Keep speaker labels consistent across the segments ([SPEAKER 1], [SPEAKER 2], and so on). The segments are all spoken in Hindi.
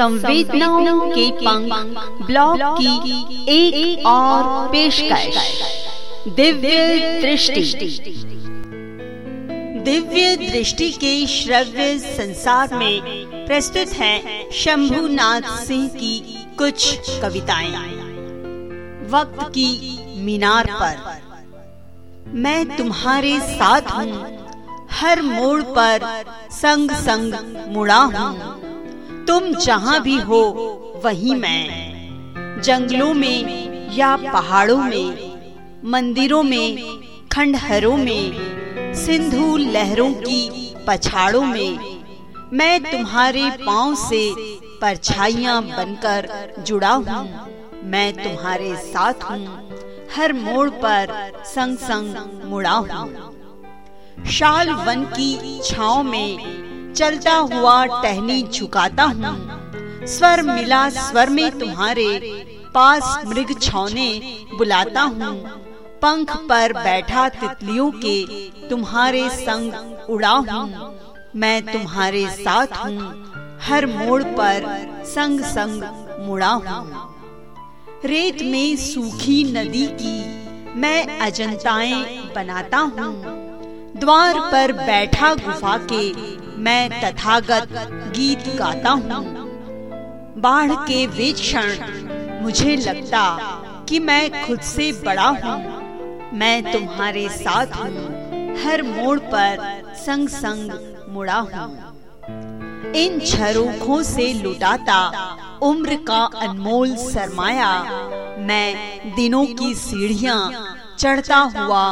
[SPEAKER 1] संवेदनाओं के पंख ब्लॉग की एक, और पेशकश। दिव्य दृष्टि। दिव्य दृष्टि के श्रव्य संसार में प्रस्तुत है शंभुनाथ सिंह की कुछ कविताएँ। वक्त की मीनार पर। मैं तुम्हारे साथ हूँ। हर मोड़ पर संग संग मुड़ा हूँ। तुम जहाँ भी हो वहीं मैं। जंगलों में या पहाड़ों में मंदिरों में खंडहरों में सिंधु लहरों की पछाड़ों में मैं तुम्हारे पाँव से परछाइयाँ बनकर जुड़ा हूँ। मैं तुम्हारे साथ हूँ। हर मोड़ पर संग संग मुड़ा हूँ। शाल वन की छाव में चलता हुआ टहनी झुकाता हूँ। स्वर मिला स्वर में तुम्हारे पास मृग छौने बुलाता हूँ। पंख पर बैठा तितलियों के तुम्हारे संग उड़ा हूँ। मैं तुम्हारे साथ हूँ। हर मोड़ पर संग संग मुड़ा हूँ। रेत में सूखी नदी की मैं अजंताएँ बनाता हूँ। द्वार पर बैठा गुफा के मैं तथागत गीत गाता हूँ। बाढ़ के वे क्षण मुझे लगता कि मैं खुद से बड़ा हूँ। मैं तुम्हारे साथ हूँ। हर मोड़ पर संग संग मुड़ा हूँ। इन झरोखों से लुटाता उम्र का अनमोल सरमाया मैं दिनों की सीढ़ियाँ चढ़ता हुआ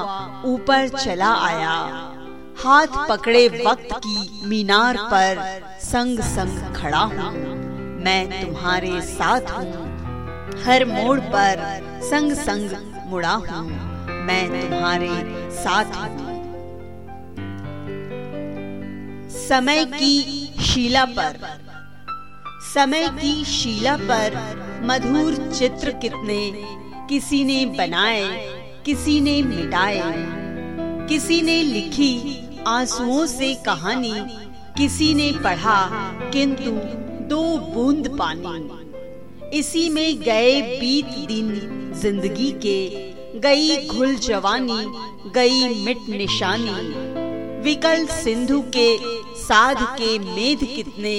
[SPEAKER 1] ऊपर चला आया। हाथ पकड़े वक्त की मीनार पर संग संग खड़ा हूँ। मैं तुम्हारे साथ हूँ। हर मोड़ पर संग संग मुड़ा हूँ। मैं तुम्हारे साथ हूँ। समय की शीला पर, समय की शिला पर मधुर चित्र कितने, किसी ने बनाए, किसी ने मिटाए, किसी ने लिखी आंसुओं से कहानी। किसी ने पढ़ा, किंतु दो बूंद पानी। इसी में गए बीत दिन, ज़िंदगी के गई घुल जवानी, गई मिट निशानी। विकल सिंधु के साध के मेध कितने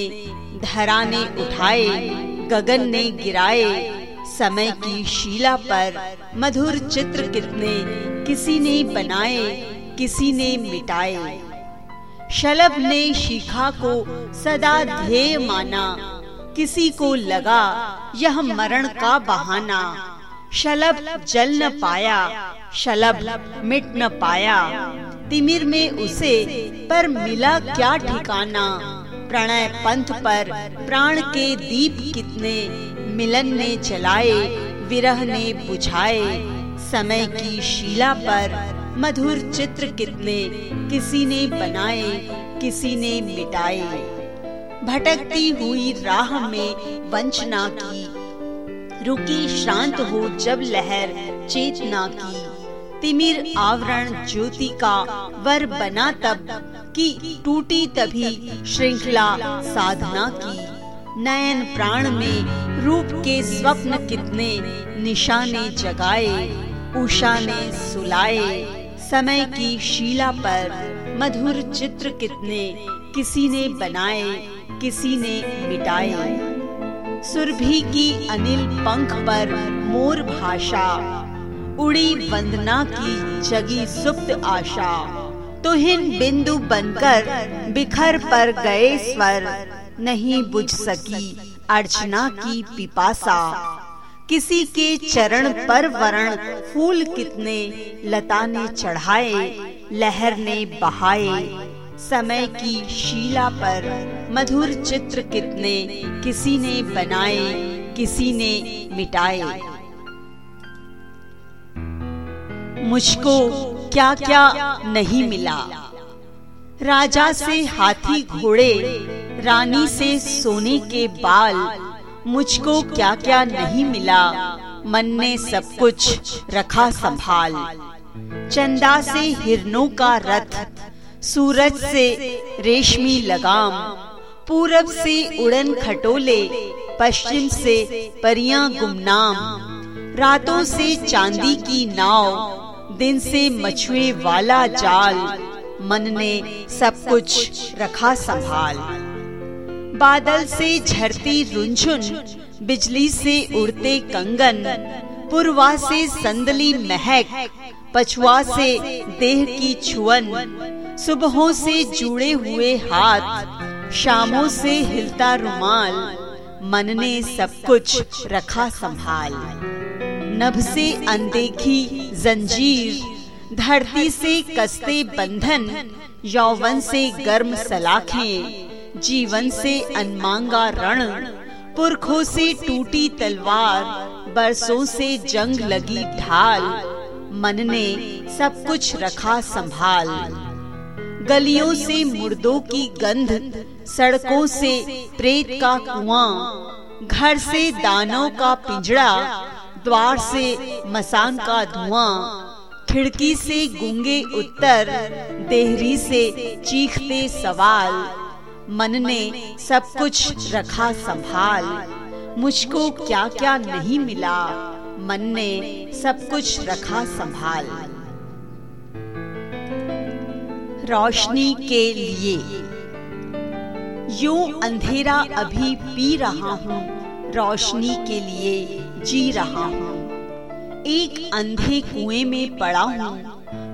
[SPEAKER 1] धराने उठाए, गगन ने गिराए, समय की शीला पर मधुर चित्र कितने किसी ने बनाए। किसी ने मिटाए। शलभ ने शिखा को सदा ध्येय माना। किसी को लगा, यह मरण का बहाना। शलभ जल न पाया, शलभ मिट न पाया। तिमिर में उसे, पर मिला क्या ठिकाना? प्रणय पंथ पर, प्राण के दीप कितने? मिलन ने जलाए, विरह ने बुझाए। समय की शिला पर मधुर चित्र कितने किसी ने बनाए, किसी ने मिटाए। भटकती हुई राह में वंचना की। रुकी शांत हो जब लहर चेतना की। तिमिर आवरण ज्योति का वर बना तब की टूटी तभी श्रृंखला साधना की। नयन प्राण में रूप के स्वप्न कितने निशाने जगाए, उषा ने सुलाए। समय की शीला पर मधुर चित्र कितने किसी ने बनाए, किसी ने मिटाए। सुरभि की अनिल पंख पर मोर भाषा, उड़ी वंदना की जगी सुप्त आशा। तुहिन बिंदु बनकर बिखर पर गए स्वर, नहीं बुझ सकी अर्चना की पिपासा। किसी के चरण पर वरण फूल कितने लता ने चढ़ाए लहर ने बहाए। समय की शीला पर मधुर चित्र कितने किसी ने बनाए, किसी ने मिटाए। मुझको क्या क्या नहीं मिला। राजा से हाथी घोड़े, रानी से सोने के बाल मुझको क्या क्या नहीं मिला। मन ने सब कुछ रखा संभाल। चंदा से हिरनों का रथ, सूरज से रेशमी लगाम, पूरब से उड़न खटोले, पश्चिम से परियाँ गुमनाम, रातों से चांदी की नाव, दिन से मछुए वाला जाल, मन ने सब कुछ रखा संभाल। बादल से झरती रुंझुन, बिजली से उड़ते कंगन, पुरवा से संदली महक, पछुआ से देह की छुअन, सुबहों से जुड़े हुए हाथ, शामों से हिलता रुमाल, मन ने सब कुछ रखा संभाल। नभ से अनदेखी जंजीर, धरती से कसते बंधन, यौवन से गर्म सलाखें जीवन से अनमांगा रण। पुरखों से टूटी तलवार, बरसों से जंग लगी ढाल। मन ने सब कुछ रखा संभाल। गलियों से मुर्दों की गंध, सड़कों से प्रेत का कुआँ। घर से दानों का पिंजड़ा, द्वार से मसान का धुआँ। खिड़की से गुंगे उत्तर, देहरी से चीखते सवाल। मन ने सब कुछ रखा संभाल। मुझको क्या क्या नहीं मिला। मन ने सब कुछ रखा संभाल। रोशनी के लिए। यूँ अंधेरा अभी पी रहा हूँ। रोशनी के लिए जी रहा हूँ। एक अंधे कुएँ में पड़ा हूँ।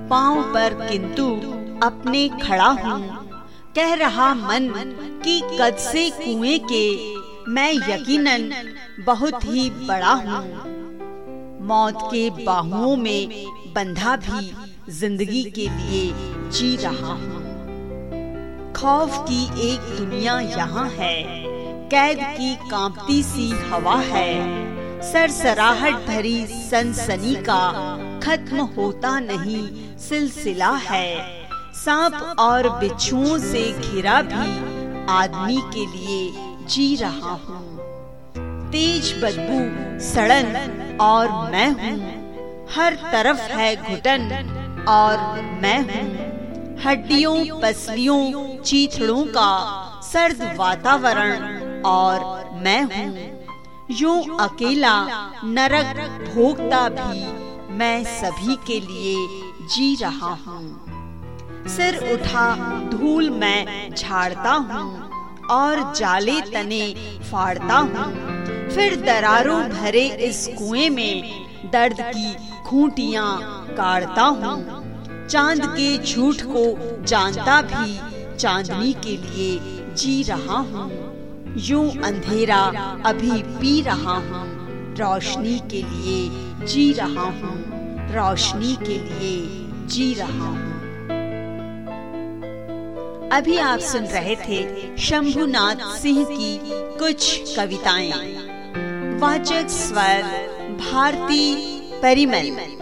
[SPEAKER 1] पाँव पर किंतु अपने खड़ा हूँ। कह रहा मन कि कद से कुएँ के मैं यकीनन बहुत ही बड़ा हूँ। मौत के बाहुओं में बंधा भी ज़िंदगी के लिए जी रहा हूँ। खौफ की एक दुनिया यहाँ है, कैद की कांपती सी हवा है। सरसराहट भरी सनसनी का खत्म होता नहीं सिलसिला है। सांप और बिच्छुओं से घिरा भी आदमी के लिए जी रहा हूँ। तेज बदबू, सड़न और मैं हूँ। हर तरफ़ है घुटन और मैं हूँ। हड्डियों, पसलियों, चीथड़ों का सर्द वातावरण और मैं हूँ। यूँ अकेला, नरक भोगता भी मैं सभी के लिए जी रहा हूँ। सिर उठा, धूल मैं झाड़ता हूँ और जाले तने फाड़ता हूँ। फिर दरारों भरे इस कुएँ में दर्द की खूंटियाँ काटता हूँ। चाँद के झूठ को जानता भी चांदनी के लिए जी रहा हूँ। यूँ अंधेरा अभी पी रहा हूँ। रोशनी के लिए जी रहा हूँ। रोशनी के लिए जी रहा हूँ। अभी आप सुन रहे थे शंभुनाथ सिंह की कुछ कविताएँ। वाचक स्वर भारती परिमल।